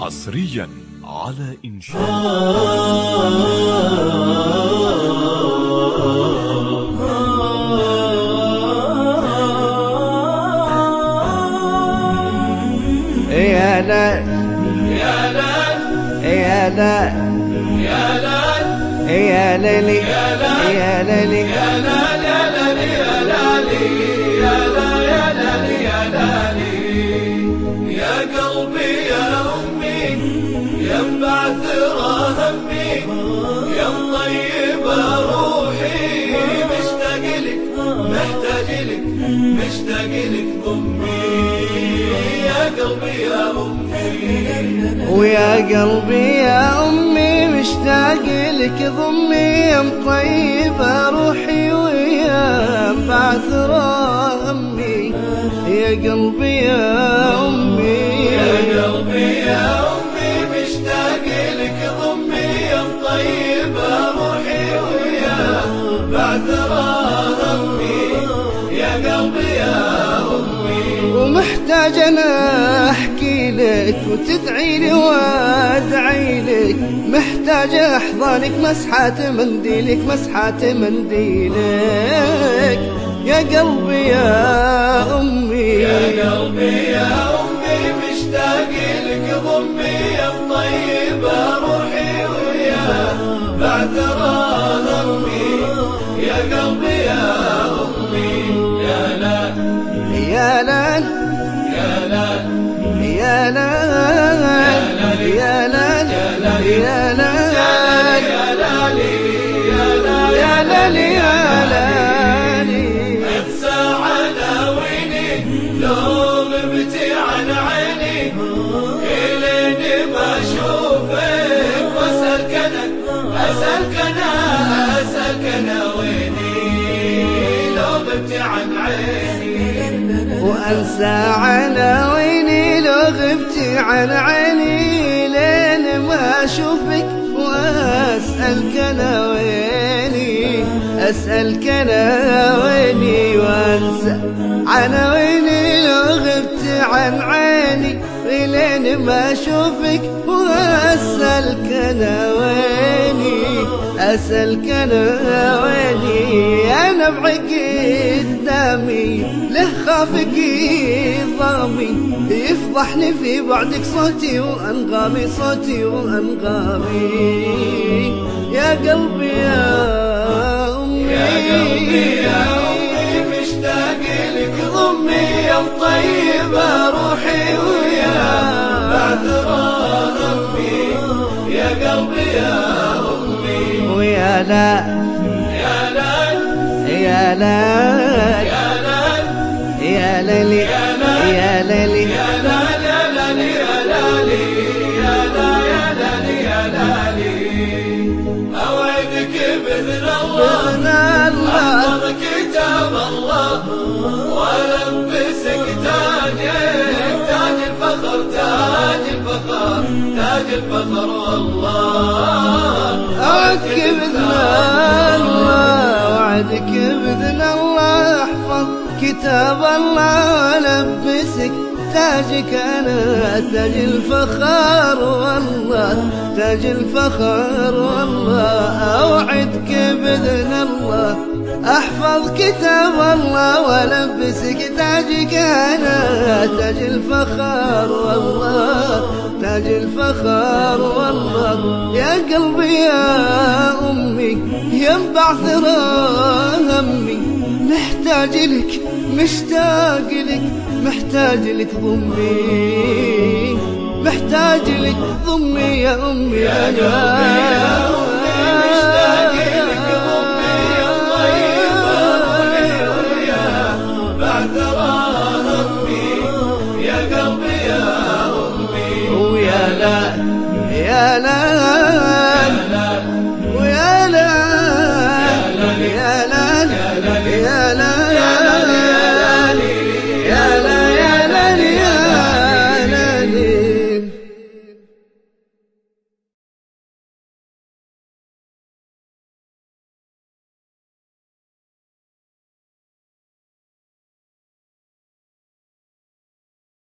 حصريا على إنشاء يا لا يا لا يا لا يا لا يا ليلي يا ليلي يا لا يا يا يا يا يا قلبي يا يا مبعثر همي يا مطيبة روحي. مشتاق لك محتاج لك مشتاق لك أمي. يا قلبي يا أمي. ويا قلبي يا أمي مشتاق لك ضمي. يا مطيبة روحي ويا بعثرة همي. يا قلبي يا أمي. يا قلبي يا أمي. ومحتاج أنا أحكي لك وتدعي لي وأدعي لك. محتاج احضنك مسحة منديلك مسحة منديلك يا قلبي يا أمي يا قلبي يا أمي مشتاق لك ضمي يا مطيبة روحي ويا بعثرة همي يا قلبي يا لال يا لالي يا لا يا لال يا لالي انسى عناويني لو غبتي عن عيني الين ما اشوفك أنا اسالك أنا ويني لو غبتي عن عيني وأنسى عناويني لو غبتي عن عيني. أشوفك وأسألك أنا ويني أسألك أنا ويني وأنسى. عناويني لو غبت عن عيني لين ما أشوفك وأسألك أنا ويني أسألك أنا ويني أنا بعقد دامي له خافك ضامي يفضحني في بعدك صوتي وأنغامي صوتي وأنغامي. يا قلبي يا أمي. يا قلبي يا أمي مشتاق لك ضمي يا مطيبة لا يا لا يا لا يا لا يا لا يا لا يا لالي يا لا يا لالي يا لالي أوعدك بإذن الله كتاب الله وألبسك تاجك تاج الفخر تاج الفخر تاج الفخر والله. أوعدك بإذن الله وعدك بإذن الله أحفظ كتاب الله ولبسك تاجك أنا تاج الفخر والله تاج الفخر والله. أوعدك بإذن الله. أحفظ كتاب الله ولبسك تاجك أنا. تاج الفخر والله تاج الفخر والله. يا قلبي يا أمي يا مبعثرة همي. محتاج لك مشتاق لك محتاج لك ضمي. محتاج لك ضمي يا أمي. يا قلبي يا أمي. لا يا لا